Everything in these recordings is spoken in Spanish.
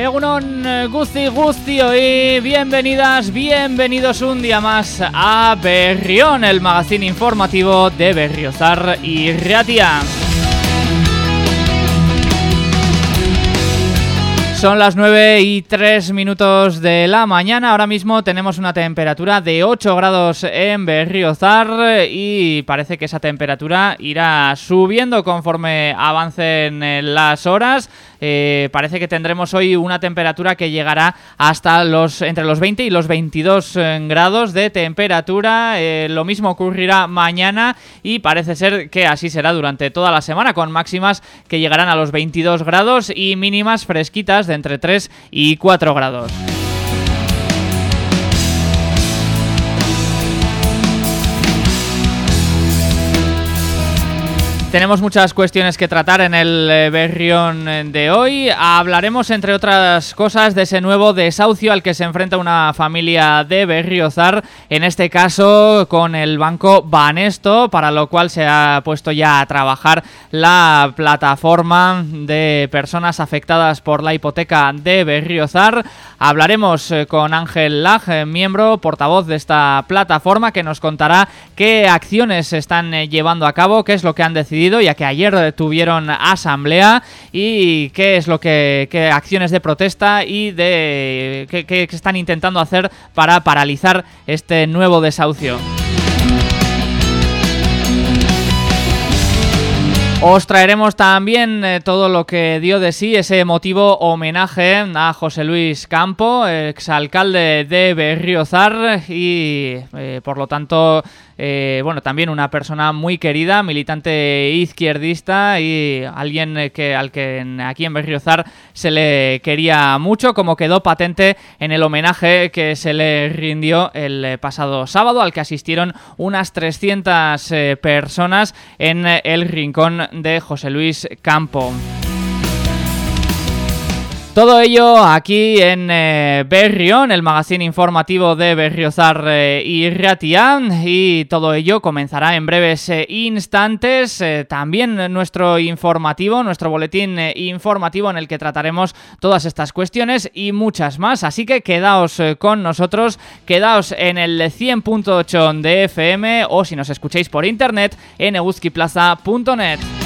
Egunon Gusti Gusti hoy, bienvenidas, bienvenidos un día más a Berrión, el magazine informativo de Berriozar y Ratia. Son las 9 y 3 minutos de la mañana. Ahora mismo tenemos una temperatura de 8 grados en Berriozar y parece que esa temperatura irá subiendo conforme avancen las horas. Eh, parece que tendremos hoy una temperatura que llegará hasta los entre los 20 y los 22 eh, grados de temperatura. Eh, lo mismo ocurrirá mañana y parece ser que así será durante toda la semana con máximas que llegarán a los 22 grados y mínimas fresquitas entre 3 y 4 grados. Tenemos muchas cuestiones que tratar en el eh, Berrión eh, de hoy. Hablaremos, entre otras cosas, de ese nuevo desahucio al que se enfrenta una familia de Berriozar, en este caso con el banco Banesto, para lo cual se ha puesto ya a trabajar la plataforma de personas afectadas por la hipoteca de Berriozar. Hablaremos eh, con Ángel Lag, miembro, portavoz de esta plataforma, que nos contará qué acciones se están llevando a cabo, qué es lo que han decidido ya que ayer tuvieron asamblea y qué es lo que qué acciones de protesta y de qué, están intentando hacer para paralizar este nuevo desahucio. Os traeremos también eh, todo lo que dio de sí ese emotivo homenaje a José Luis Campo, exalcalde de Berriozar y eh, por lo tanto eh, bueno, también una persona muy querida, militante izquierdista y alguien que al que aquí en Berriozar se le quería mucho, como quedó patente en el homenaje que se le rindió el pasado sábado, al que asistieron unas 300 personas en el rincón de José Luis Campo. Todo ello aquí en eh, Berrión, el magazine informativo de Berriozar eh, y Ratián y todo ello comenzará en breves eh, instantes. también nuestro informativo, nuestro boletín informativo en el que trataremos todas estas cuestiones y muchas más. Así que quedaos con nosotros, quedaos en el 100.8 de FM o si nos escucháis por internet en euskiplaza.net.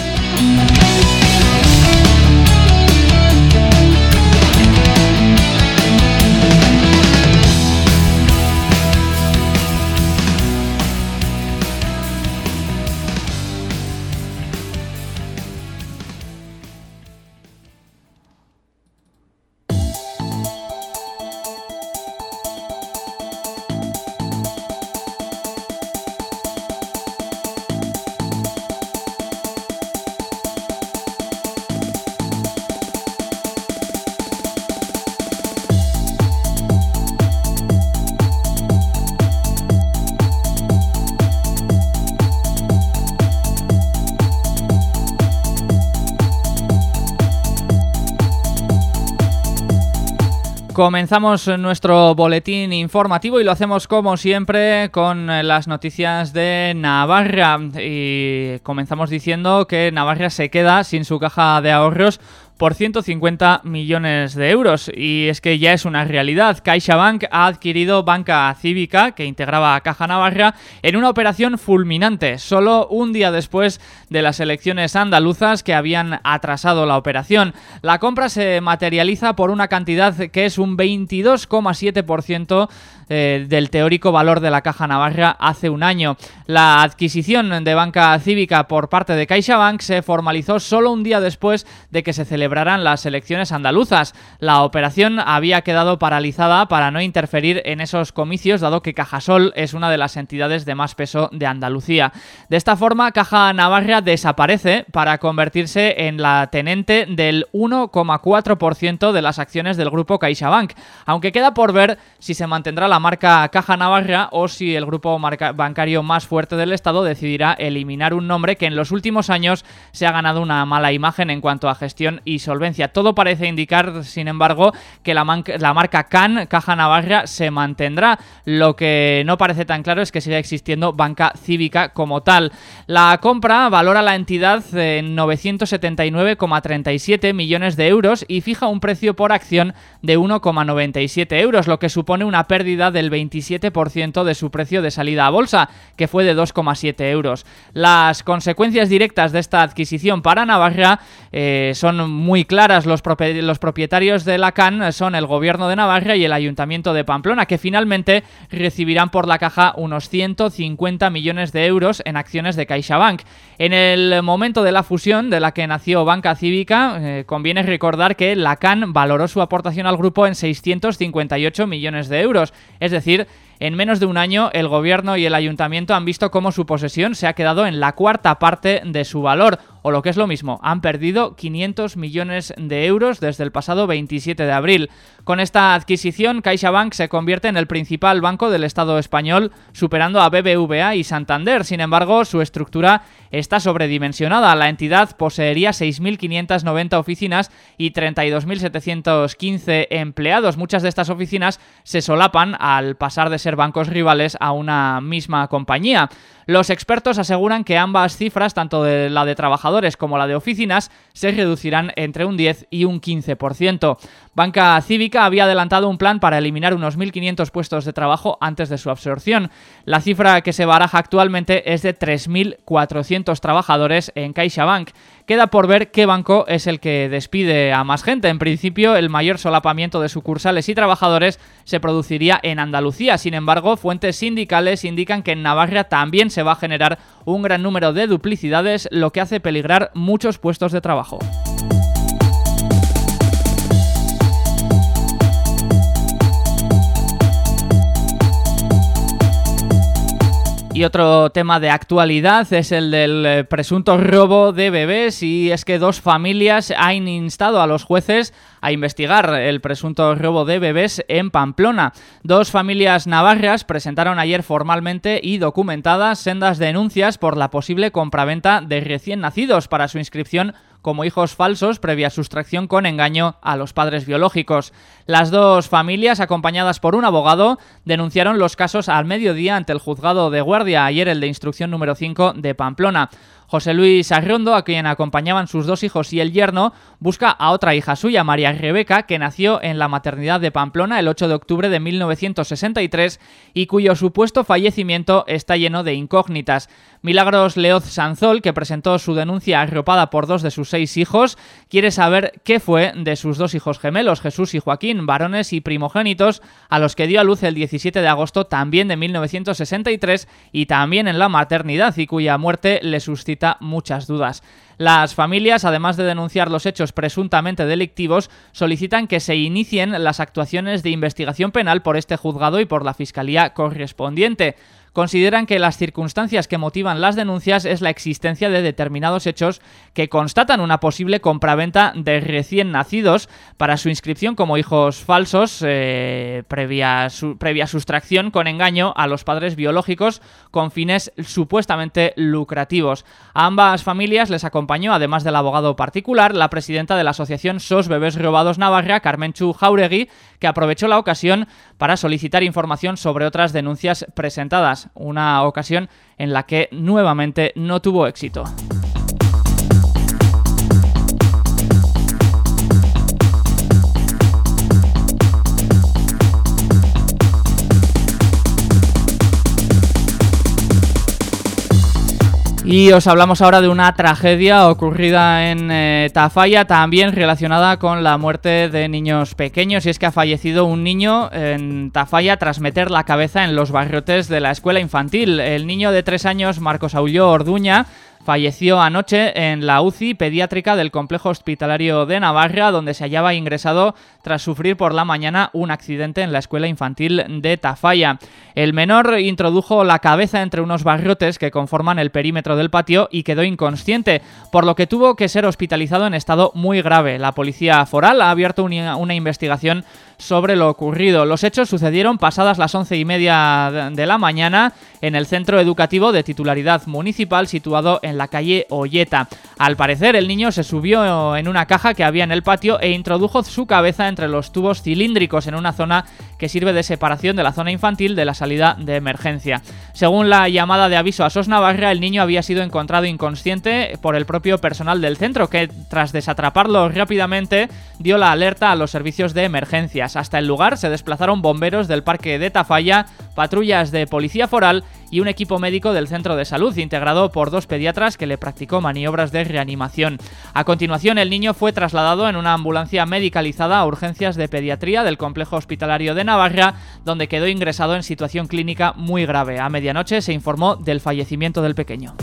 Comenzamos nuestro boletín informativo y lo hacemos como siempre con las noticias de Navarra. Y comenzamos diciendo que Navarra se queda sin su caja de ahorros por 150 millones de euros. Y es que ya es una realidad. CaixaBank ha adquirido Banca Cívica, que integraba Caja Navarra, en una operación fulminante, solo un día después de las elecciones andaluzas que habían atrasado la operación. La compra se materializa por una cantidad que es un 22,7% eh, del teórico valor de la Caja Navarra hace un año. La adquisición de Banca Cívica por parte de CaixaBank se formalizó solo un día después de que se celebraran las elecciones andaluzas. La operación había quedado paralizada para no interferir en esos comicios, dado que Cajasol es una de las entidades de más peso de Andalucía. De esta forma, Caja Navarra desaparece para convertirse en la tenente del 1,4% de las acciones del grupo CaixaBank, aunque queda por ver si se mantendrá la marca Caja Navarra o si el grupo bancario más fuerte del Estado decidirá eliminar un nombre que en los últimos años se ha ganado una mala imagen en cuanto a gestión y solvencia. Todo parece indicar, sin embargo, que la, la marca CAN, Caja Navarra, se mantendrá. Lo que no parece tan claro es que siga existiendo banca cívica como tal. La compra valora la entidad en 979,37 millones de euros y fija un precio por acción de 1,97 euros, lo que supone una pérdida del 27% de su precio de salida a bolsa, que fue de 2,7 euros. Las consecuencias directas de esta adquisición para Navarra eh, son muy claras. Los, propietarios de la CAN son el gobierno de Navarra y el ayuntamiento de Pamplona, que finalmente recibirán por la caja unos 150 millones de euros en acciones de CaixaBank. En el momento de la fusión de la que nació Banca Cívica, eh, conviene recordar que la CAN valoró su aportación al grupo en 658 millones de euros, es decir, en menos de un año, el gobierno y el ayuntamiento han visto cómo su posesión se ha quedado en la cuarta parte de su valor, o lo que es lo mismo, han perdido 500 millones de euros desde el pasado 27 de abril. Con esta adquisición, CaixaBank se convierte en el principal banco del Estado español, superando a BBVA y Santander. Sin embargo, su estructura está sobredimensionada. La entidad poseería 6.590 oficinas y 32.715 empleados. Muchas de estas oficinas se solapan al pasar de ser bancos rivales a una misma compañía. Los expertos aseguran que ambas cifras, tanto de la de trabajadores como la de oficinas, se reducirán entre un 10 y un 15%. Banca Cívica había adelantado un plan para eliminar unos 1.500 puestos de trabajo antes de su absorción. La cifra que se baraja actualmente es de 3.400 trabajadores en CaixaBank. Queda por ver qué banco es el que despide a más gente. En principio, el mayor solapamiento de sucursales y trabajadores se produciría en Andalucía. Sin embargo, fuentes sindicales indican que en Navarra también se va a generar un gran número de duplicidades, lo que hace peligrar muchos puestos de trabajo. Y otro tema de actualidad es el del eh, presunto robo de bebés y es que dos familias han instado a los jueces a investigar el presunto robo de bebés en Pamplona. Dos familias navarras presentaron ayer formalmente y documentadas sendas denuncias por la posible compraventa de recién nacidos para su inscripción como hijos falsos previa sustracción con engaño a los padres biológicos. Las dos familias, acompañadas por un abogado, denunciaron los casos al mediodía ante el juzgado de guardia, ayer el de instrucción número 5 de Pamplona. José Luis Arrondo, a quien acompañaban sus dos hijos y el yerno, busca a otra hija suya, María Rebeca, que nació en la maternidad de Pamplona el 8 de octubre de 1963 y cuyo supuesto fallecimiento está lleno de incógnitas. Milagros Leoz Sanzol, que presentó su denuncia arropada por dos de sus seis hijos, quiere saber qué fue de sus dos hijos gemelos, Jesús y Joaquín, varones y primogénitos, a los que dio a luz el 17 de agosto también de 1963 y también en la maternidad y cuya muerte le suscita muchas dudas. Las familias, además de denunciar los hechos presuntamente delictivos, solicitan que se inicien las actuaciones de investigación penal por este juzgado y por la Fiscalía correspondiente consideran que las circunstancias que motivan las denuncias es la existencia de determinados hechos que constatan una posible compraventa de recién nacidos para su inscripción como hijos falsos eh, previa, previa sustracción con engaño a los padres biológicos con fines supuestamente lucrativos. A ambas familias les acompañó, además del abogado particular, la presidenta de la asociación SOS Bebés Robados Navarra, Carmen Chu Jauregui, que aprovechó la ocasión para solicitar información sobre otras denuncias presentadas una ocasión en la que nuevamente no tuvo éxito. Y os hablamos ahora de una tragedia ocurrida en eh, Tafalla, también relacionada con la muerte de niños pequeños. Y es que ha fallecido un niño en Tafalla tras meter la cabeza en los barriotes de la escuela infantil. El niño de tres años, Marcos Aulló Orduña, falleció anoche en la UCI pediátrica del complejo hospitalario de Navarra, donde se hallaba ingresado tras sufrir por la mañana un accidente en la escuela infantil de Tafalla. El menor introdujo la cabeza entre unos barrotes que conforman el perímetro del patio y quedó inconsciente, por lo que tuvo que ser hospitalizado en estado muy grave. La policía foral ha abierto una, investigación sobre lo ocurrido. Los hechos sucedieron pasadas las once y media de la mañana en el centro educativo de titularidad municipal situado en en la calle Olleta. Al parecer, el niño se subió en una caja que había en el patio e introdujo su cabeza entre los tubos cilíndricos en una zona que sirve de separación de la zona infantil de la salida de emergencia. Según la llamada de aviso a SOS Navarra, el niño había sido encontrado inconsciente por el propio personal del centro, que tras desatraparlo rápidamente dio la alerta a los servicios de emergencias. Hasta el lugar se desplazaron bomberos del parque de Tafalla, patrullas de policía foral y un equipo médico del centro de salud, integrado por dos pediatras que le practicó maniobras de reanimación. A continuación, el niño fue trasladado en una ambulancia medicalizada a urgencias de pediatría del complejo hospitalario de Navarra, donde quedó ingresado en situación clínica muy grave. A medianoche se informó del fallecimiento del pequeño.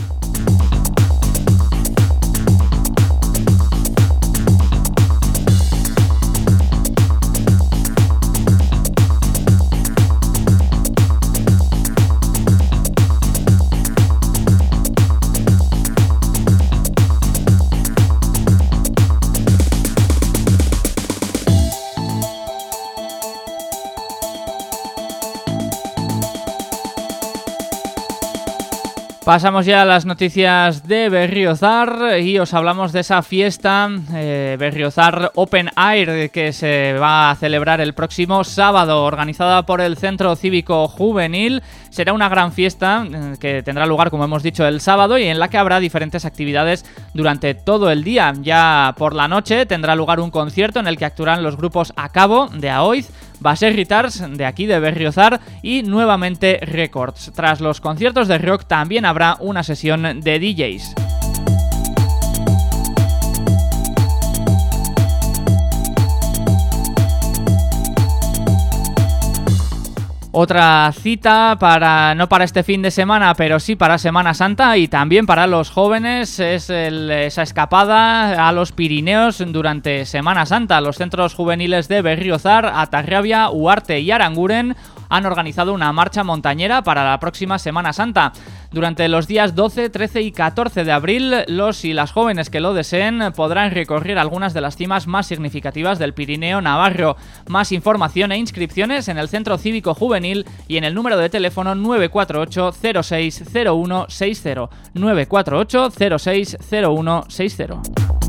Pasamos ya a las noticias de Berriozar y os hablamos de esa fiesta eh, Berriozar Open Air que se va a celebrar el próximo sábado, organizada por el Centro Cívico Juvenil. Será una gran fiesta eh, que tendrá lugar, como hemos dicho, el sábado y en la que habrá diferentes actividades durante todo el día. Ya por la noche tendrá lugar un concierto en el que actuarán los grupos A Cabo de Aoiz, Baser Guitars de aquí de Berriozar y nuevamente Records. Tras los conciertos de rock también habrá una sesión de DJs. Otra cita para no para este fin de semana, pero sí para Semana Santa y también para los jóvenes es esa escapada a los Pirineos durante Semana Santa. Los centros juveniles de Berriozar, Atarrabia, Uarte y Aranguren han organizado una marcha montañera para la próxima Semana Santa. Durante los días 12, 13 y 14 de abril, los y las jóvenes que lo deseen podrán recorrer algunas de las cimas más significativas del Pirineo Navarro. Más información e inscripciones en el Centro Cívico Juvenil y en el número de teléfono 948 060160 948 060160.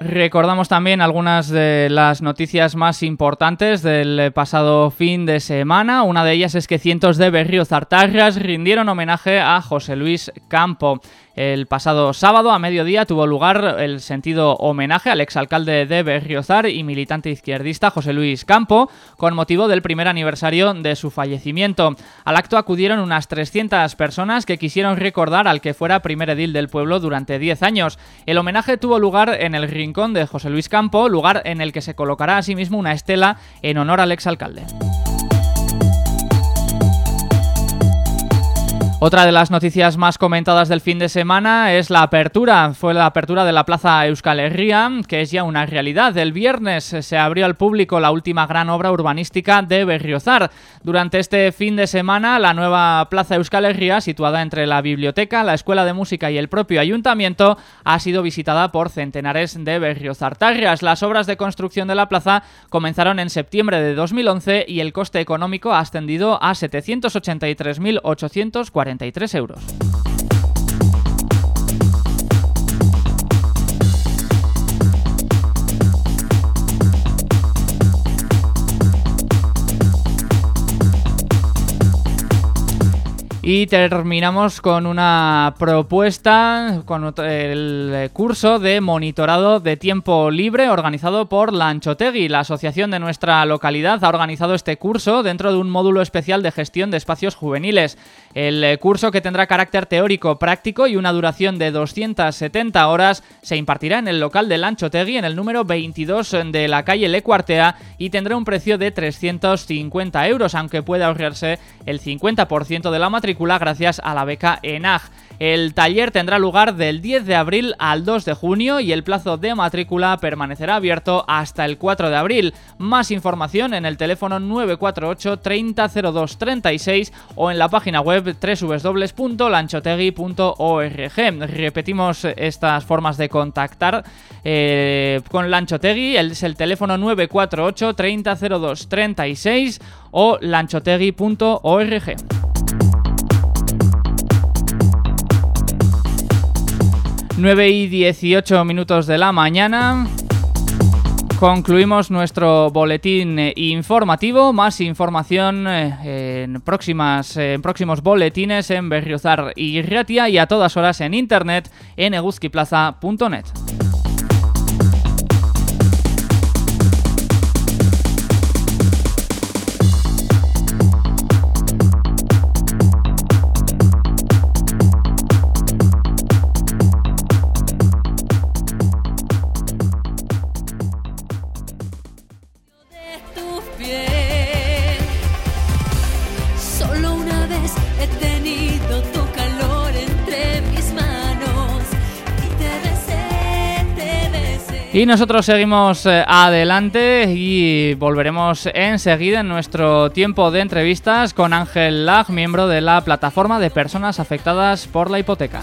Recordamos también algunas de las noticias más importantes del pasado fin de semana. Una de ellas es que cientos de berriozartarras rindieron homenaje a José Luis Campo. El pasado sábado a mediodía tuvo lugar el sentido homenaje al exalcalde de Berriozar y militante izquierdista José Luis Campo con motivo del primer aniversario de su fallecimiento. Al acto acudieron unas 300 personas que quisieron recordar al que fuera primer edil del pueblo durante 10 años. El homenaje tuvo lugar en el rincón de José Luis Campo, lugar en el que se colocará asimismo una estela en honor al exalcalde. Otra de las noticias más comentadas del fin de semana es la apertura, fue la apertura de la Plaza Euskal Herria, que es ya una realidad. El viernes se abrió al público la última gran obra urbanística de Berriozar. Durante este fin de semana, la nueva Plaza Euskal Herria, situada entre la biblioteca, la Escuela de Música y el propio ayuntamiento, ha sido visitada por centenares de berriozartarrias. Las obras de construcción de la plaza comenzaron en septiembre de 2011 y el coste económico ha ascendido a 783.840 43 euros. Y terminamos con una propuesta, con el curso de monitorado de tiempo libre organizado por la Anchotegui. La asociación de nuestra localidad ha organizado este curso dentro de un módulo especial de gestión de espacios juveniles. El curso, que tendrá carácter teórico práctico y una duración de 270 horas, se impartirá en el local de Lanchotegui en el número 22 de la calle Lecuartea y tendrá un precio de 350 euros, aunque puede ahorrarse el 50% de la matrícula gracias a la beca ENAG. El taller tendrá lugar del 10 de abril al 2 de junio y el plazo de matrícula permanecerá abierto hasta el 4 de abril. Más información en el teléfono 948 3002 36 o en la página web www.lanchotegui.org. Repetimos estas formas de contactar eh, con Lanchotegui, es el teléfono 948 3002 36 o lanchotegui.org. 9 y 18 minutos de la mañana. Concluimos nuestro boletín eh, informativo. Más información eh, en, próximas, eh, próximos boletines en Berriozar y Ratia y a todas horas en internet en eguzquiplaza.net. Y nosotros seguimos eh, adelante y volveremos enseguida en nuestro tiempo de entrevistas con Ángel Lag, miembro de la plataforma de personas afectadas por la hipoteca.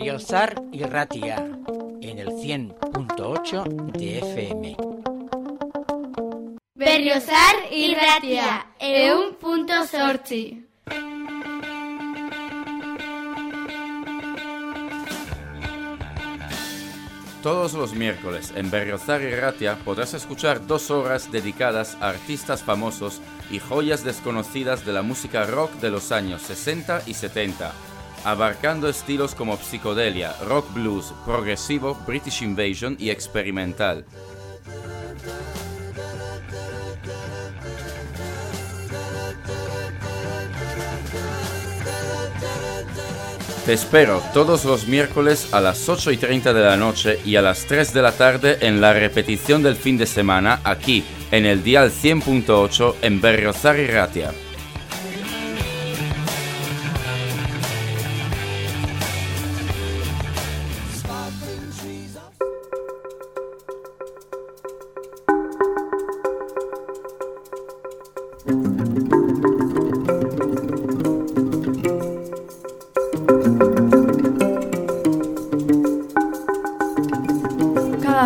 Y Ratia en el 100.8 de FM. Berriozar irratia, eun punto sortzi. Todos los miércoles en Berriozar y Ratia podrás escuchar dos horas dedicadas a artistas famosos y joyas desconocidas de la música rock de los años 60 y 70, abarcando estilos como psicodelia, rock blues, progresivo, British Invasion y experimental. Te espero todos los miércoles a las 8 y 30 de la noche y a las 3 de la tarde en la repetición del fin de semana aquí en el Dial 100.8 en Berriozar y Ratia.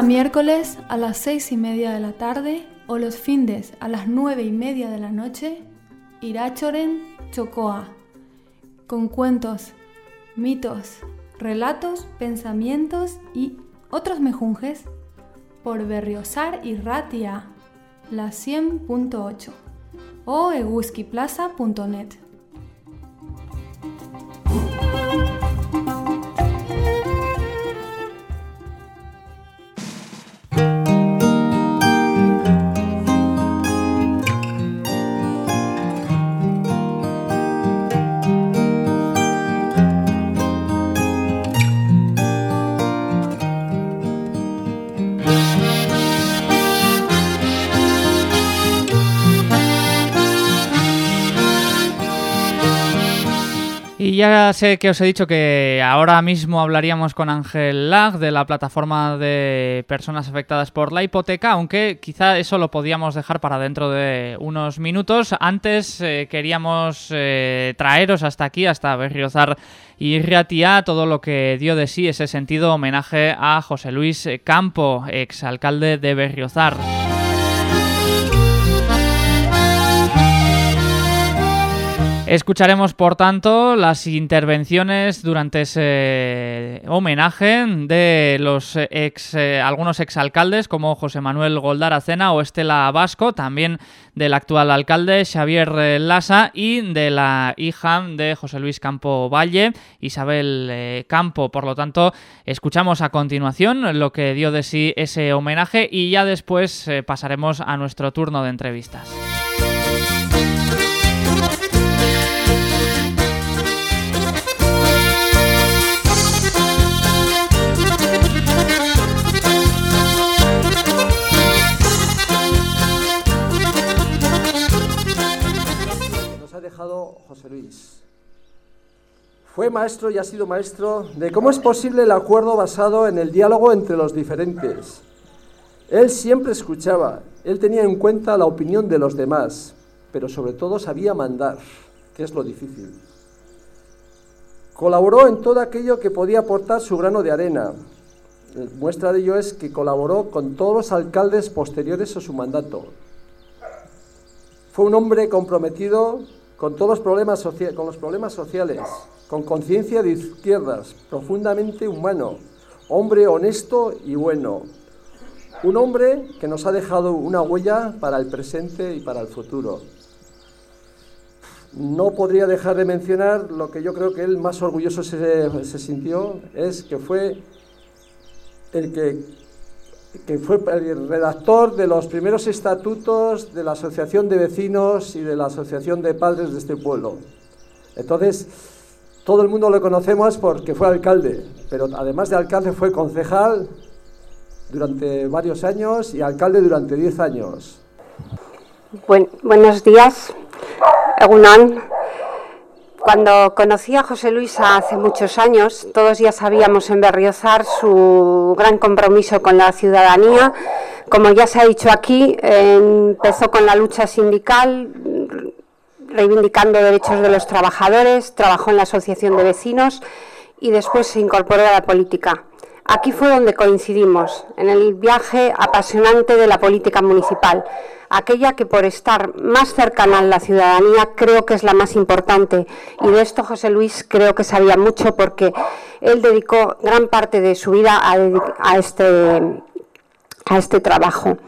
Miércoles a las seis y media de la tarde o los findes a las nueve y media de la noche, Irachoren Chocoa, con cuentos, mitos, relatos, pensamientos y otros mejunjes por Berriosar y Ratia, la 100.8 o eguskiplaza.net. ya sé que os he dicho que ahora mismo hablaríamos con Ángel Lag de la plataforma de personas afectadas por la hipoteca, aunque quizá eso lo podíamos dejar para dentro de unos minutos. Antes eh, queríamos eh, traeros hasta aquí, hasta Berriozar y Riatia, todo lo que dio de sí ese sentido homenaje a José Luis Campo, exalcalde de Berriozar. Escucharemos, por tanto, las intervenciones durante ese homenaje de los ex, eh, algunos exalcaldes como José Manuel Goldaracena o Estela Vasco, también del actual alcalde Xavier Lasa y de la hija de José Luis Campo Valle, Isabel eh, Campo. Por lo tanto, escuchamos a continuación lo que dio de sí ese homenaje y ya después eh, pasaremos a nuestro turno de entrevistas. Fue maestro y ha sido maestro de cómo es posible el acuerdo basado en el diálogo entre los diferentes. Él siempre escuchaba, él tenía en cuenta la opinión de los demás, pero sobre todo sabía mandar, que es lo difícil. Colaboró en todo aquello que podía aportar su grano de arena. Muestra de ello es que colaboró con todos los alcaldes posteriores a su mandato. Fue un hombre comprometido con todos los problemas, con los problemas sociales, con conciencia de izquierdas, profundamente humano, hombre honesto y bueno. Un hombre que nos ha dejado una huella para el presente y para el futuro. No podría dejar de mencionar lo que yo creo que él más orgulloso se, se sintió, es que fue el que que fue el redactor de los primeros estatutos de la Asociación de Vecinos y de la Asociación de Padres de este pueblo. Entonces, todo el mundo lo conocemos porque fue alcalde, pero además de alcalde fue concejal durante varios años y alcalde durante diez años. buenos días, Egunon. Cuando conocí a José Luis hace muchos años, todos ya sabíamos en Berriozar su gran compromiso con la ciudadanía. Como ya se ha dicho aquí, empezó con la lucha sindical, reivindicando derechos de los trabajadores, trabajó en la Asociación de Vecinos y después se incorporó a la política. Aquí fue donde coincidimos, en el viaje apasionante de la política municipal, aquella que por estar más cercana a la ciudadanía creo que es la más importante. Y de esto José Luis creo que sabía mucho porque él dedicó gran parte de su vida a, este, a este trabajo.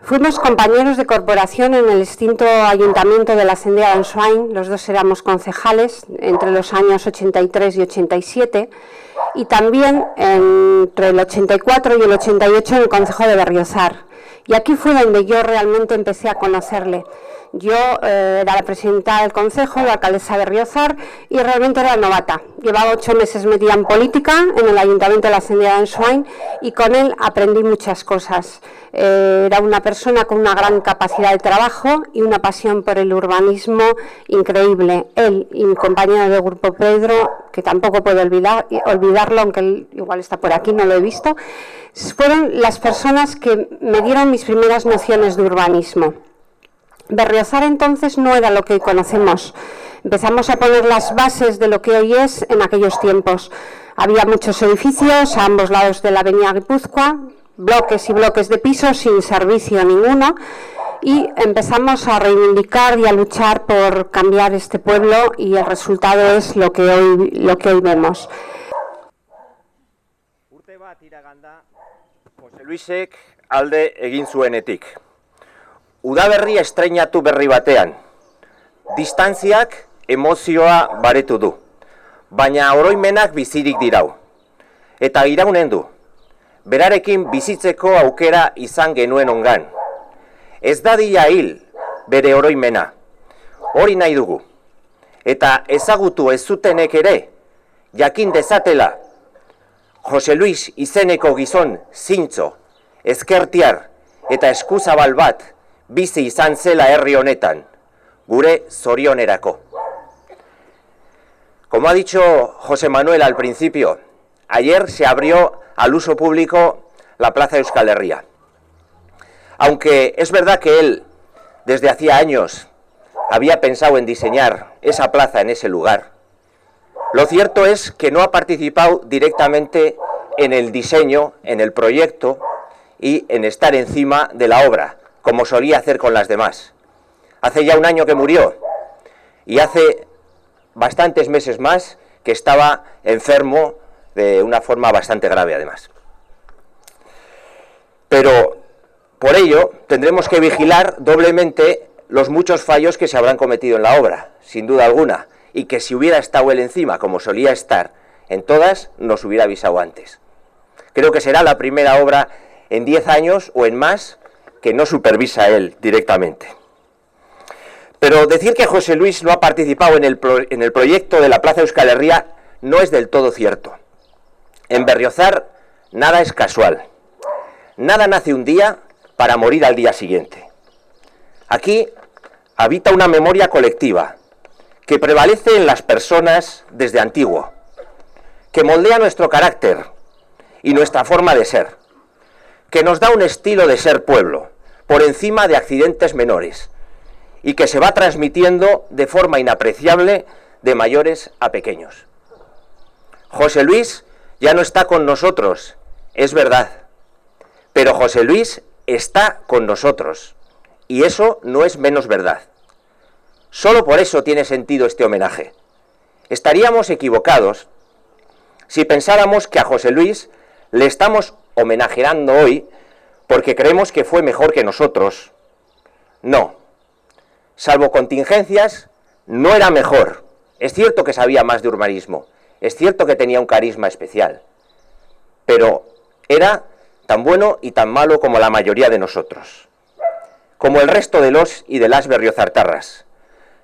Fuimos compañeros de corporación en el extinto ayuntamiento de la Ascendía de Answain, los dos éramos concejales entre los años 83 y 87, y también entre el 84 y el 88 en el Consejo de Berriozar. Y aquí fue donde yo realmente empecé a conocerle. Yo eh, era la presidenta del Consejo, la alcaldesa de Riozar, y realmente era novata. Llevaba ocho meses metida en política en el Ayuntamiento de la Ascendida de Ensuain y con él aprendí muchas cosas. Eh, era una persona con una gran capacidad de trabajo y una pasión por el urbanismo increíble. Él y mi compañero de grupo Pedro, que tampoco puedo olvidar, olvidarlo, aunque él igual está por aquí, no lo he visto, fueron las personas que me dieron mis primeras nociones de urbanismo. Berriozar entonces no era lo que hoy conocemos. Empezamos a poner las bases de lo que hoy es en aquellos tiempos. Había muchos edificios a ambos lados de la avenida Guipúzcoa, bloques y bloques de pisos sin servicio ninguno y empezamos a reivindicar y a luchar por cambiar este pueblo y el resultado es lo que hoy, lo que hoy vemos. José Luisek alde egin. Udaberri estreinatu berri batean, distantziak emozioa baretu du, baina oroimenak bizirik dirau. Eta iraunen du, berarekin bizitzeko aukera izan genuen ongan. Ez dadia hil bere oroimena, hori nahi dugu. Eta ezagutu ez zutenek ere, jakin dezatela, Jose Luis izeneko gizon zintzo, ezkertiar eta eskuzabal bat, bizi izan zela herri honetan, gure zorionerako. Como ha dicho José Manuel al principio, ayer se abrió al uso público la Plaza Euskal Herria. Aunque es verdad que él, desde hacía años, había pensado en diseñar esa plaza en ese lugar, lo cierto es que no ha participado directamente en el diseño, en el proyecto y en estar encima de la obra, como solía hacer con las demás. Hace ya un año que murió y hace bastantes meses más que estaba enfermo de una forma bastante grave además. Pero por ello tendremos que vigilar doblemente los muchos fallos que se habrán cometido en la obra, sin duda alguna, y que si hubiera estado él encima, como solía estar, en todas nos hubiera avisado antes. Creo que será la primera obra en 10 años o en más que no supervisa él directamente. Pero decir que José Luis no ha participado en el, en el proyecto de la Plaza Euskal Herria no es del todo cierto. En Berriozar nada es casual. Nada nace un día para morir al día siguiente. Aquí habita una memoria colectiva que prevalece en las personas desde antiguo, que moldea nuestro carácter y nuestra forma de ser, que nos da un estilo de ser pueblo, por encima de accidentes menores y que se va transmitiendo de forma inapreciable de mayores a pequeños. José Luis ya no está con nosotros, es verdad, pero José Luis está con nosotros y eso no es menos verdad. Solo por eso tiene sentido este homenaje. Estaríamos equivocados si pensáramos que a José Luis le estamos homenajeando hoy porque creemos que fue mejor que nosotros. No. Salvo contingencias, no era mejor. Es cierto que sabía más de urbanismo, es cierto que tenía un carisma especial, pero era tan bueno y tan malo como la mayoría de nosotros, como el resto de los y de las berriozartarras.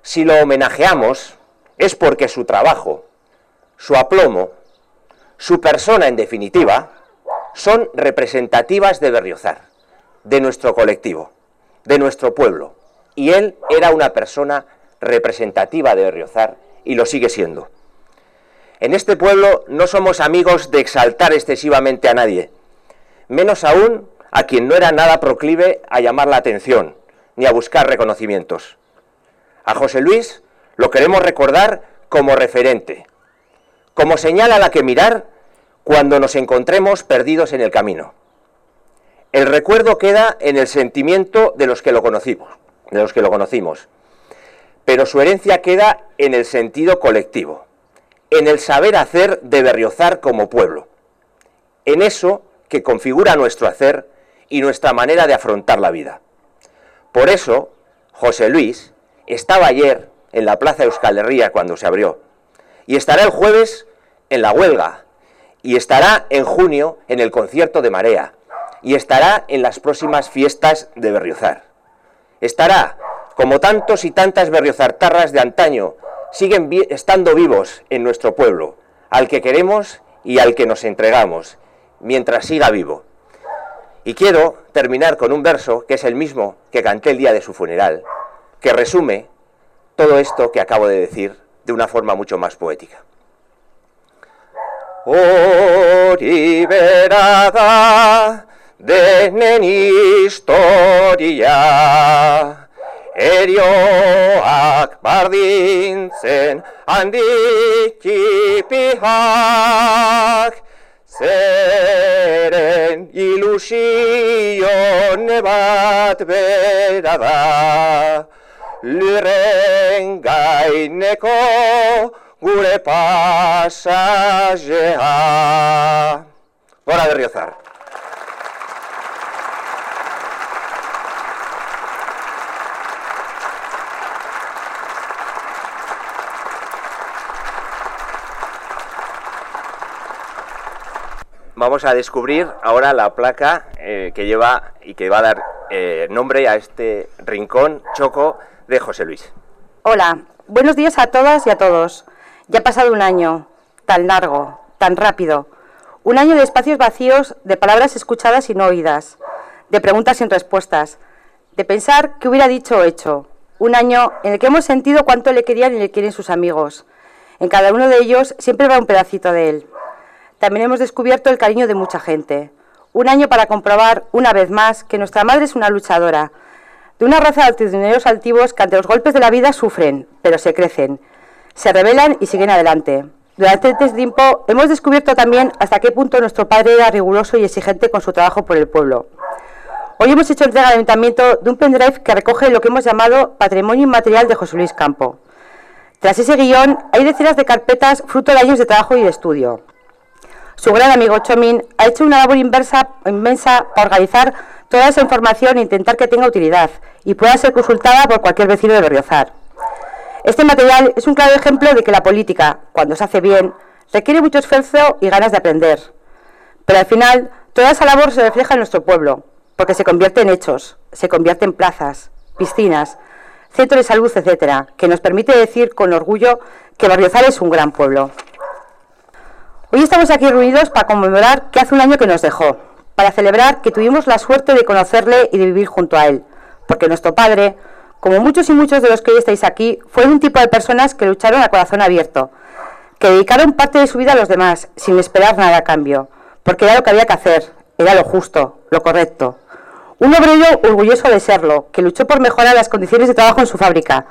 Si lo homenajeamos es porque su trabajo, su aplomo, su persona en definitiva, son representativas de Berriozar, de nuestro colectivo, de nuestro pueblo. Y él era una persona representativa de Berriozar y lo sigue siendo. En este pueblo no somos amigos de exaltar excesivamente a nadie, menos aún a quien no era nada proclive a llamar la atención ni a buscar reconocimientos. A José Luis lo queremos recordar como referente, como señal a la que mirar cuando nos encontremos perdidos en el camino. El recuerdo queda en el sentimiento de los que lo conocimos, de los que lo conocimos, pero su herencia queda en el sentido colectivo, en el saber hacer de Berriozar como pueblo, en eso que configura nuestro hacer y nuestra manera de afrontar la vida. Por eso, José Luis estaba ayer en la Plaza Euskal Herria cuando se abrió, y estará el jueves en la huelga, y estará en junio en el concierto de Marea, y estará en las próximas fiestas de Berriozar. Estará, como tantos y tantas berriozartarras de antaño, siguen estando vivos en nuestro pueblo, al que queremos y al que nos entregamos, mientras siga vivo. Y quiero terminar con un verso que es el mismo que canté el día de su funeral, que resume todo esto que acabo de decir de una forma mucho más poética. Hori berada denen historia Erioak bardintzen handikipihak Zeren ilusione bat bera da Lurren gaineko gure pasajea. Gora berriozar vamos a descubrir ahora la placa eh, que lleva y que va a dar eh, nombre a este rincón choco de José Luis. Hola, buenos días a todas y a todos. Ya ha pasado un año, tan largo, tan rápido. Un año de espacios vacíos, de palabras escuchadas y no oídas, de preguntas sin respuestas, de pensar qué hubiera dicho o hecho. Un año en el que hemos sentido cuánto le querían y le quieren sus amigos. En cada uno de ellos siempre va un pedacito de él también hemos descubierto el cariño de mucha gente. Un año para comprobar, una vez más, que nuestra madre es una luchadora, de una raza de altidineros altivos que ante los golpes de la vida sufren, pero se crecen, se rebelan y siguen adelante. Durante este tiempo hemos descubierto también hasta qué punto nuestro padre era riguroso y exigente con su trabajo por el pueblo. Hoy hemos hecho entrega al ayuntamiento de un pendrive que recoge lo que hemos llamado Patrimonio Inmaterial de José Luis Campo. Tras ese guion hay decenas de carpetas fruto de años de trabajo y de estudio. Su gran amigo Chomín ha hecho una labor inversa, inmensa para organizar toda esa información e intentar que tenga utilidad y pueda ser consultada por cualquier vecino de Berriozar. Este material es un claro ejemplo de que la política, cuando se hace bien, requiere mucho esfuerzo y ganas de aprender. Pero al final, toda esa labor se refleja en nuestro pueblo, porque se convierte en hechos, se convierte en plazas, piscinas, centros de salud, etcétera, que nos permite decir con orgullo que Berriozar es un gran pueblo. Hoy estamos aquí reunidos para conmemorar que hace un año que nos dejó, para celebrar que tuvimos la suerte de conocerle y de vivir junto a él, porque nuestro padre, como muchos y muchos de los que hoy estáis aquí, fue un tipo de personas que lucharon a corazón abierto, que dedicaron parte de su vida a los demás, sin esperar nada a cambio, porque era lo que había que hacer, era lo justo, lo correcto. Un obrero orgulloso de serlo, que luchó por mejorar las condiciones de trabajo en su fábrica,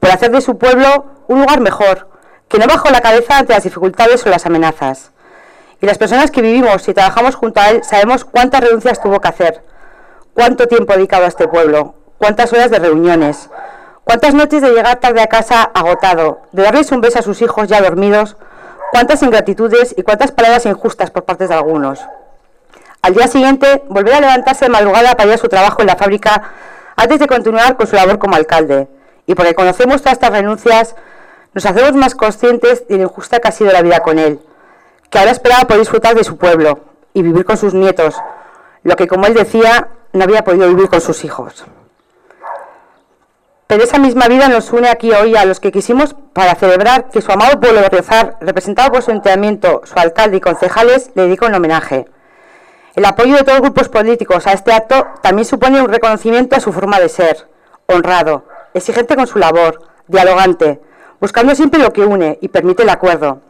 por hacer de su pueblo un lugar mejor, que no bajó la cabeza ante las dificultades o las amenazas. Y las personas que vivimos y trabajamos junto a él sabemos cuántas renuncias tuvo que hacer, cuánto tiempo dedicado a este pueblo, cuántas horas de reuniones, cuántas noches de llegar tarde a casa agotado, de darles un beso a sus hijos ya dormidos, cuántas ingratitudes y cuántas palabras injustas por parte de algunos. Al día siguiente, volver a levantarse de madrugada para ir a su trabajo en la fábrica antes de continuar con su labor como alcalde. Y porque conocemos todas estas renuncias, nos hacemos más conscientes de lo injusta que ha sido la vida con él, que ahora esperaba poder disfrutar de su pueblo y vivir con sus nietos, lo que, como él decía, no había podido vivir con sus hijos. Pero esa misma vida nos une aquí hoy a los que quisimos para celebrar que su amado pueblo de representado por su entrenamiento, su alcalde y concejales, le dedica un homenaje. El apoyo de todos los grupos políticos a este acto también supone un reconocimiento a su forma de ser, honrado, exigente con su labor, dialogante, buscando siempre lo que une y permite el acuerdo.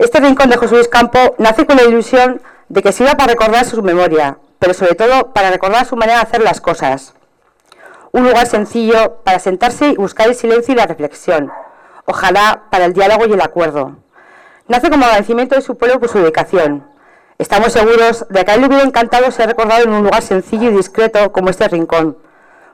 Este rincón de José Luis Campo nace con la ilusión de que sirva para recordar su memoria, pero sobre todo para recordar su manera de hacer las cosas. Un lugar sencillo para sentarse y buscar el silencio y la reflexión, ojalá para el diálogo y el acuerdo. Nace como agradecimiento de su pueblo por su dedicación. Estamos seguros de que a él le hubiera encantado ser recordado en un lugar sencillo y discreto como este rincón,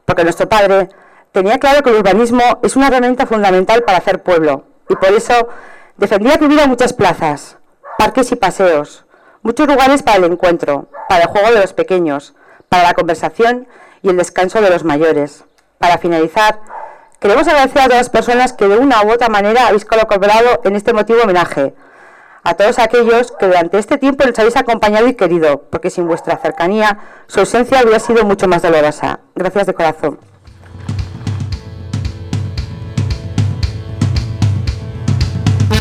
porque nuestro padre tenía claro que el urbanismo es una herramienta fundamental para hacer pueblo, y por eso defendía que hubiera muchas plazas, parques y paseos, muchos lugares para el encuentro, para el juego de los pequeños, para la conversación y el descanso de los mayores. Para finalizar, queremos agradecer a todas las personas que de una u otra manera habéis colaborado en este motivo homenaje, a todos aquellos que durante este tiempo nos habéis acompañado y querido, porque sin vuestra cercanía su ausencia hubiera sido mucho más dolorosa. Gracias de corazón.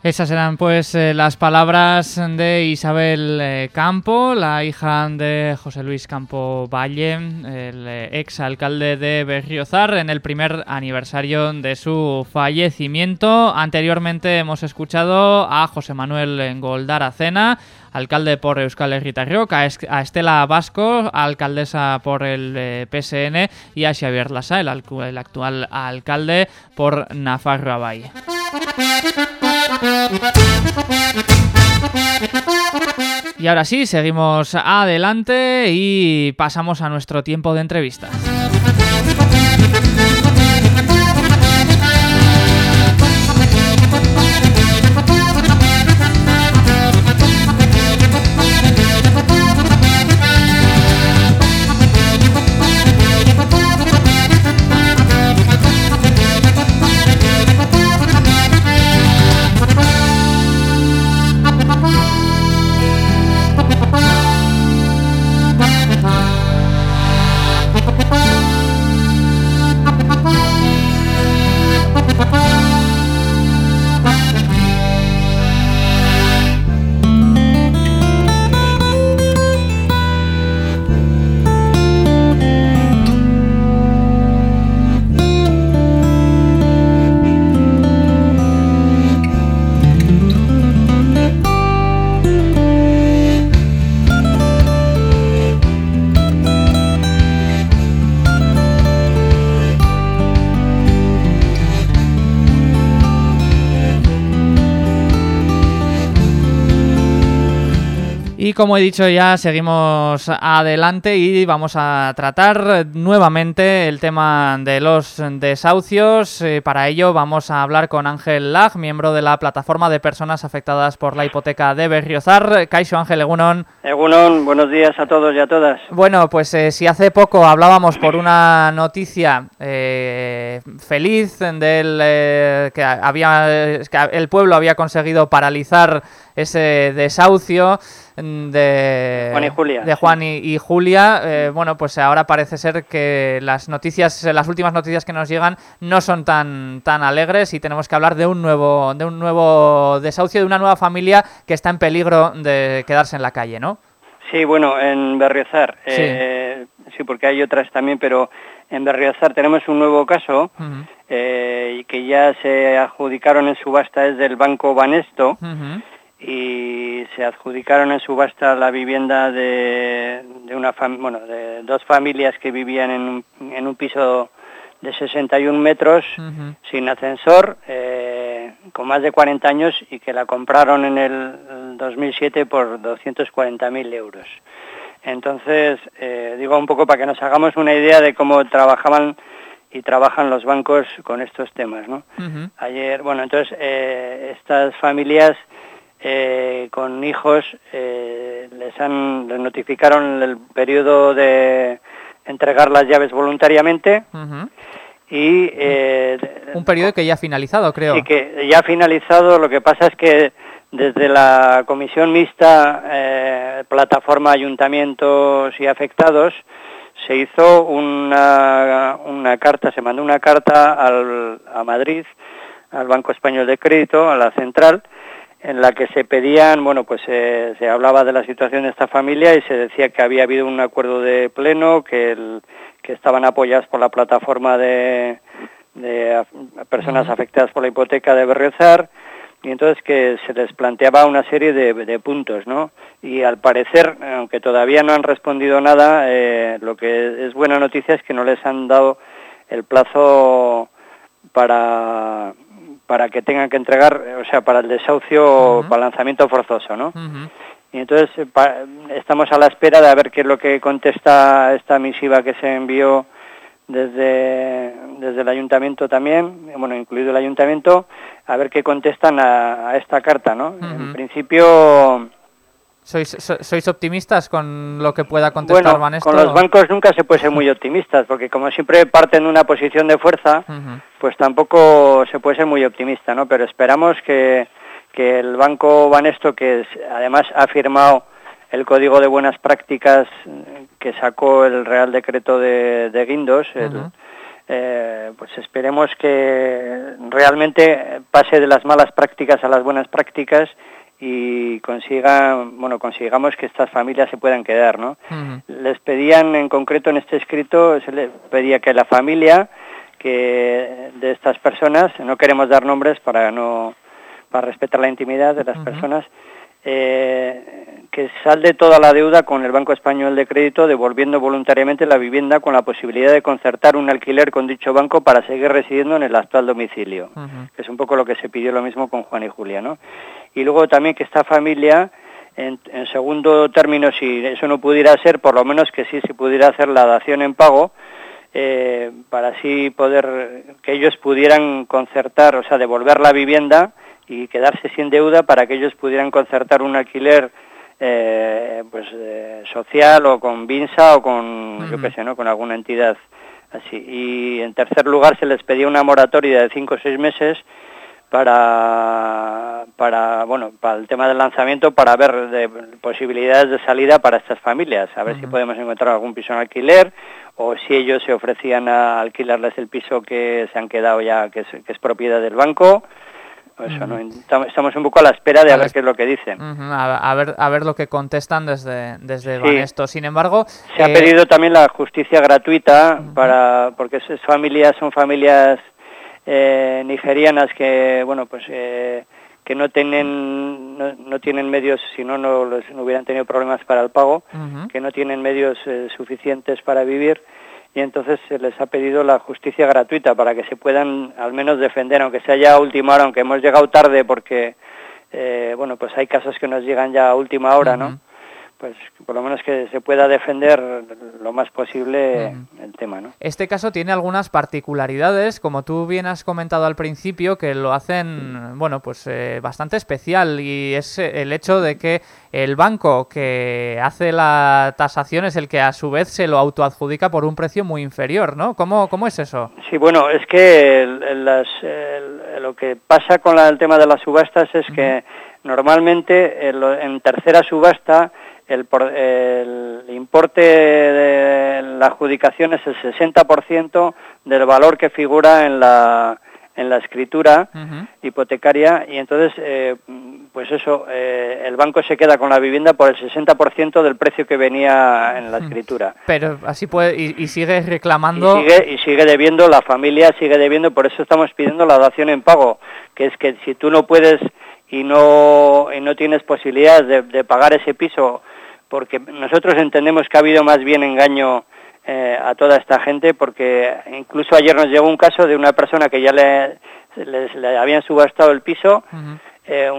Esas eran pues eh, las palabras de Isabel eh, Campo, la hija de José Luis Campo Valle, el eh, ex alcalde de Berriozar, en el primer aniversario de su fallecimiento. Anteriormente hemos escuchado a José Manuel Goldaracena, alcalde por Euskal Herrita a Estela Vasco, alcaldesa por el PSN, y a Xavier Lasa, el, actual alcalde por Nafarroa Valle. Y ahora sí, seguimos adelante y pasamos a nuestro tiempo de entrevistas. Como he dicho ya, seguimos adelante y vamos a tratar nuevamente el tema de los desahucios. Eh, para ello vamos a hablar con Ángel Lag, miembro de la plataforma de personas afectadas por la hipoteca de Berriozar. Caixo Ángel Egunon. Egunon, buenos días a todos y a todas. Bueno, pues eh, si hace poco hablábamos por una noticia eh, feliz del que había que el pueblo había conseguido paralizar ese desahucio de Juan y Julia, de Juan y, Julia. Eh, bueno pues ahora parece ser que las noticias las últimas noticias que nos llegan no son tan tan alegres y tenemos que hablar de un nuevo de un nuevo desahucio de una nueva familia que está en peligro de quedarse en la calle no sí bueno en Berriozar sí, eh, sí porque hay otras también pero en Berriozar tenemos un nuevo caso eh, y que ya se adjudicaron en subasta es del Banco Banesto y se adjudicaron en subasta la vivienda de, de una bueno, de dos familias que vivían en un, en un piso de 61 metros sin ascensor eh, con más de 40 años y que la compraron en el 2007 por 240.000 euros. Entonces, eh, digo un poco para que nos hagamos una idea de cómo trabajaban y trabajan los bancos con estos temas, ¿no? Ayer, bueno, entonces eh, estas familias eh, con hijos eh, les han les notificaron el periodo de entregar las llaves voluntariamente y eh, un periodo que ya ha finalizado creo. y que ya ha finalizado. Lo que pasa es que desde la comisión mixta plataforma ayuntamientos y afectados se hizo una, una carta se mandó una carta al, a Madrid al Banco Español de Crédito a la central en la que se pedían, bueno, pues eh, se hablaba de la situación de esta familia y se decía que había habido un acuerdo de pleno, que, el, que estaban apoyados por la plataforma de, de personas afectadas por la hipoteca de Berriozar, y entonces que se les planteaba una serie de, puntos, ¿no? Y al parecer, aunque todavía no han respondido nada, eh, lo que es buena noticia es que no les han dado el plazo para para que tengan que entregar, o sea, para el desahucio para el lanzamiento forzoso, ¿no? Y entonces eh, estamos a la espera de ver qué es lo que contesta esta misiva que se envió desde, desde el ayuntamiento también, bueno, incluido el ayuntamiento, a ver qué contestan a, esta carta, ¿no? En principio... ¿Sois, ¿Sois optimistas con lo que pueda contestar bueno, con los bancos nunca se puede ser muy optimistas, porque como siempre parten de una posición de fuerza, pues tampoco se puede ser muy optimista, ¿no? Pero esperamos que, que el Banco Banesto, que además ha firmado el Código de Buenas Prácticas que sacó el Real Decreto de, Guindos, eh, pues esperemos que realmente pase de las malas prácticas a las buenas prácticas y consiga, bueno, consigamos que estas familias se puedan quedar, ¿no? Les pedían en concreto en este escrito, se les pedía que la familia que de estas personas, no queremos dar nombres para no para respetar la intimidad de las personas, eh, que salde toda la deuda con el Banco Español de Crédito, devolviendo voluntariamente la vivienda con la posibilidad de concertar un alquiler con dicho banco para seguir residiendo en el actual domicilio, que es un poco lo que se pidió lo mismo con Juan y Julia. ¿no? Y luego también que esta familia, en, segundo término, si eso no pudiera ser, por lo menos que sí se pudiera hacer la dación en pago, eh, para así poder que ellos pudieran concertar, o sea, devolver la vivienda y quedarse sin deuda para que ellos pudieran concertar un alquiler eh, pues eh, social o con Vinsa o con yo qué sé no con alguna entidad así. Y en tercer lugar se les pedía una moratoria de cinco o seis meses para para bueno para el tema del lanzamiento para ver de posibilidades de salida para estas familias. A ver si podemos encontrar algún piso en alquiler o si ellos se ofrecían a alquilarles el piso que se han quedado ya que es propiedad del banco. Estamos un poco a la espera de a, ver qué es lo que dicen. a, ver, a ver lo que contestan desde, desde esto Sin embargo... Se ha eh, pedido también la justicia gratuita para porque esas familias son familias eh, nigerianas que, bueno, pues... Eh, que no tienen no, tienen medios si no no, hubieran tenido problemas para el pago que no tienen medios suficientes para vivir y entonces se les ha pedido la justicia gratuita para que se puedan al menos defender, aunque sea ya a última hora, aunque hemos llegado tarde porque, eh, bueno, pues hay casos que nos llegan ya a última hora, ¿no? Pues por lo menos que se pueda defender lo más posible el tema. ¿no? Este caso tiene algunas particularidades, como tú bien has comentado al principio, que lo hacen bueno pues eh, bastante especial y es el hecho de que el banco que hace la tasación es el que a su vez se lo autoadjudica por un precio muy inferior, ¿no? ¿Cómo, cómo es eso? Sí, bueno, es que lo que pasa con el tema de las subastas es que normalmente en tercera subasta el, el, importe de la adjudicación es el 60% del valor que figura en la, en la escritura hipotecaria y entonces, eh, pues eso, eh, el banco se queda con la vivienda por el 60% del precio que venía en la escritura. Pero así puede, y, sigue reclamando... Y sigue, y sigue debiendo, la familia sigue debiendo, por eso estamos pidiendo la dación en pago, que es que si tú no puedes y no, y no tienes posibilidades de, de pagar ese piso porque nosotros entendemos que ha habido más bien engaño eh, a toda esta gente, porque incluso ayer nos llegó un caso de una persona que ya le, le, habían subastado el piso, eh,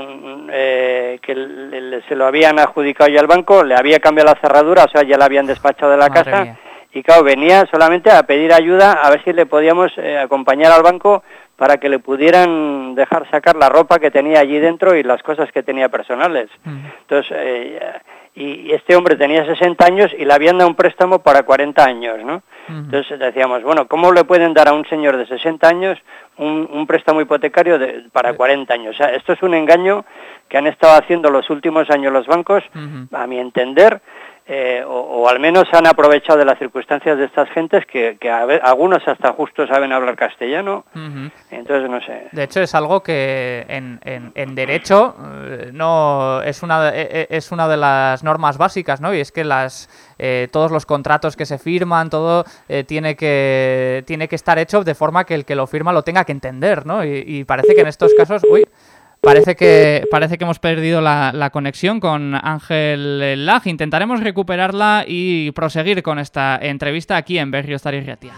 eh, que se lo habían adjudicado ya al banco, le había cambiado la cerradura, o sea, ya la habían despachado de la casa, y claro, venía solamente a pedir ayuda a ver si le podíamos acompañar al banco para que le pudieran dejar sacar la ropa que tenía allí dentro y las cosas que tenía personales. Entonces, y, este hombre tenía 60 años y le habían dado un préstamo para 40 años, ¿no? Entonces decíamos, bueno, ¿cómo le pueden dar a un señor de 60 años un, préstamo hipotecario de, para 40 años? O sea, esto es un engaño que han estado haciendo los últimos años los bancos, a mi entender, eh, o, al menos han aprovechado de las circunstancias de estas gentes que, algunos hasta justo saben hablar castellano, entonces no sé. De hecho es algo que en, en, derecho eh, no es una e, e, es una de las normas básicas, ¿no? Y es que las eh, todos los contratos que se firman, todo tiene que tiene que estar hecho de forma que el que lo firma lo tenga que entender, ¿no? Y, y parece que en estos casos, uy, Parece que, parece que hemos perdido la, conexión con Ángel Lag. Intentaremos recuperarla y proseguir con esta entrevista aquí en Berriozar y Riatia.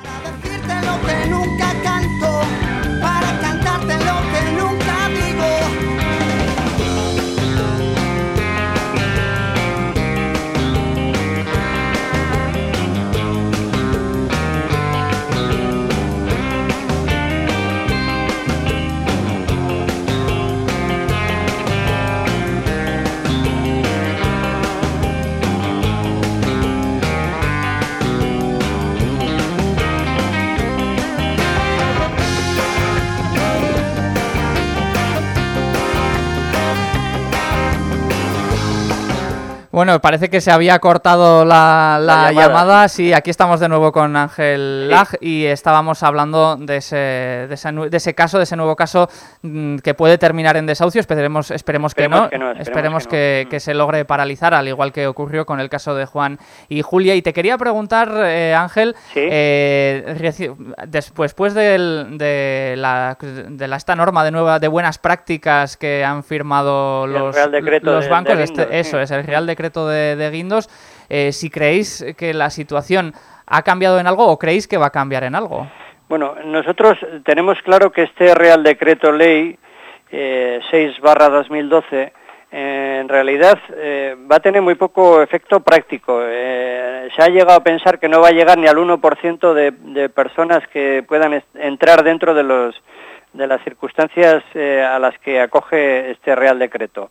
Bueno, parece que se había cortado la, llamada. Sí, aquí estamos de nuevo con Ángel Lag y estábamos hablando de ese, de ese, caso, de ese nuevo caso mm, que puede terminar en desahucio. Esperemos, esperemos, que, no. esperemos, que, mm. se logre paralizar, al igual que ocurrió con el caso de Juan y Julia. Y te quería preguntar, eh, Ángel, eh, después de, la, de la, esta norma de, nueva, de buenas prácticas que han firmado los, los bancos, este, eso es, el Real Decreto de, Guindos, eh, si creéis que la situación ha cambiado en algo o creéis que va a cambiar en algo. Bueno, nosotros tenemos claro que este Real Decreto Ley eh, 6 2012 en realidad eh, va a tener muy poco efecto práctico. Eh, se ha llegado a pensar que no va a llegar ni al 1% de, de personas que puedan entrar dentro de los de las circunstancias eh, a las que acoge este Real Decreto.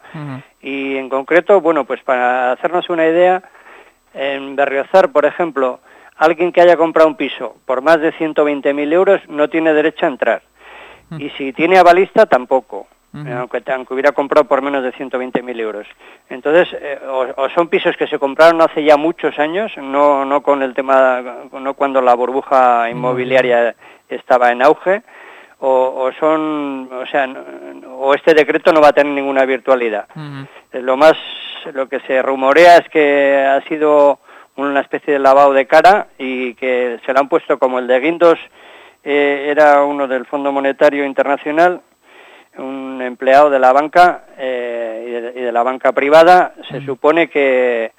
Y en concreto, bueno, pues para hacernos una idea, en Berriozar, por ejemplo, alguien que haya comprado un piso por más de 120.000 euros no tiene derecho a entrar. Y si tiene avalista, tampoco. aunque, aunque, hubiera comprado por menos de 120.000 euros. Entonces, eh, o, son pisos que se compraron hace ya muchos años, no, no con el tema, no cuando la burbuja inmobiliaria estaba en auge, o, son, o sea, o este decreto no va a tener ninguna virtualidad. Lo más, lo que se rumorea es que ha sido una especie de lavado de cara y que se lo han puesto como el de Guindos eh, era uno del Fondo Monetario Internacional, un empleado de la banca eh, y, de, la banca privada. Se supone que,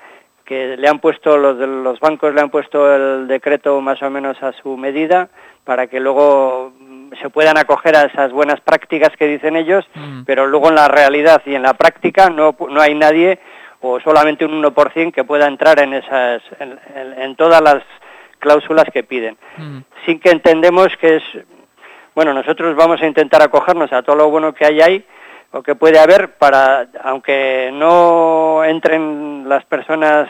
que le han puesto, los, de los bancos le han puesto el decreto más o menos a su medida para que luego se puedan acoger a esas buenas prácticas que dicen ellos, mm. pero luego en la realidad y en la práctica no, no hay nadie o solamente un 1% que pueda entrar en, esas, en, todas las cláusulas que piden. Mm. Sin que entendemos que es, bueno, nosotros vamos a intentar acogernos a todo lo bueno que hay ahí o que puede haber para, aunque no entren las personas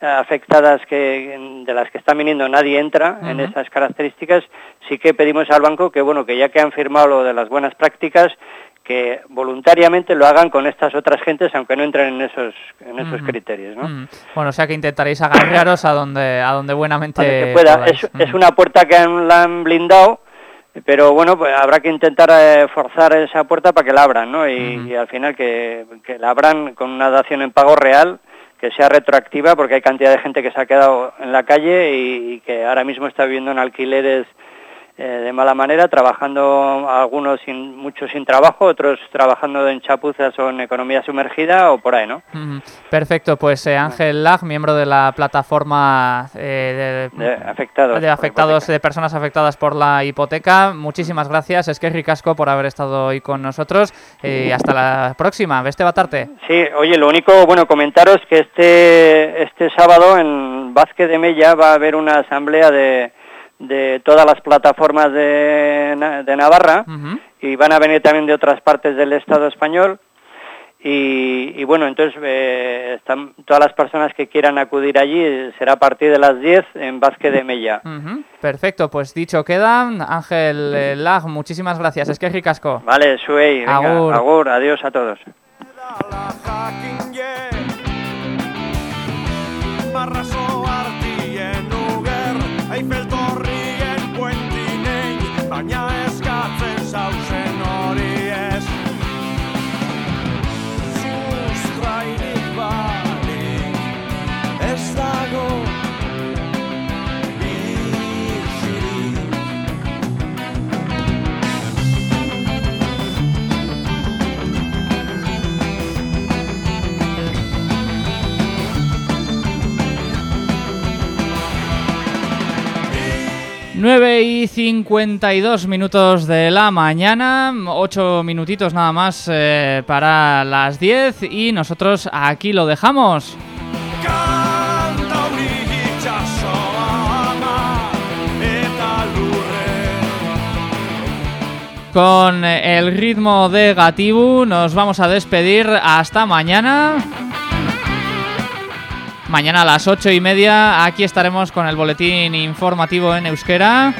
afectadas que de las que están viniendo nadie entra en esas características, sí que pedimos al banco que bueno que ya que han firmado lo de las buenas prácticas que voluntariamente lo hagan con estas otras gentes aunque no entren en esos en esos criterios ¿no? bueno o sea que intentaréis agarraros a donde a donde buenamente pueda. es, una puerta que han, la han blindado pero bueno pues habrá que intentar eh, forzar esa puerta para que la abran no y, al final que, que la abran con una dación en pago real que sea retroactiva porque hay cantidad de gente que se ha quedado en la calle y, que ahora mismo está viviendo en alquileres eh, de mala manera, trabajando algunos sin, muchos sin trabajo, otros trabajando en chapuzas o en economía sumergida o por ahí, ¿no? Perfecto, pues eh, Ángel Lag, miembro de la plataforma eh, de, afectados, de, afectados de personas afectadas por la hipoteca, muchísimas gracias, es que es ricasco por haber estado hoy con nosotros y hasta la próxima, ¿veste batarte? Sí, oye, lo único, bueno, comentaros que este, este sábado en Vázquez de Mella va a haber una asamblea de de todas las plataformas de, de Navarra y van a venir también de otras partes del Estado español. Y, y bueno, entonces eh, están, todas las personas que quieran acudir allí será a partir de las 10 en Vázquez de Mella. Perfecto, pues dicho quedan. Ángel eh, Lag, muchísimas gracias. Es que ricasco. Vale, Suey. Agur. agur. Adiós a todos. 9 y 52 minutos de la mañana, 8 minutitos nada más eh, para las 10 y nosotros aquí lo dejamos. Con el ritmo de Gatibu nos vamos a despedir hasta mañana. Mañana a las ocho y media aquí estaremos con el boletín informativo en euskera.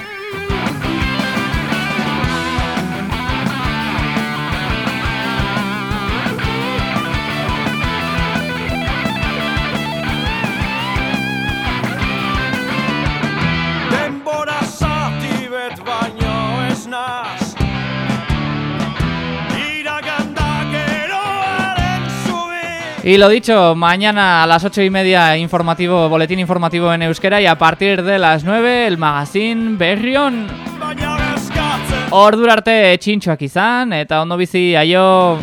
Y lo dicho, mañana a las ocho y media informativo, boletín informativo en euskera y a partir de las 9 el magazine Berrión. Ordurarte chinchoak izan eta ondo bizi aio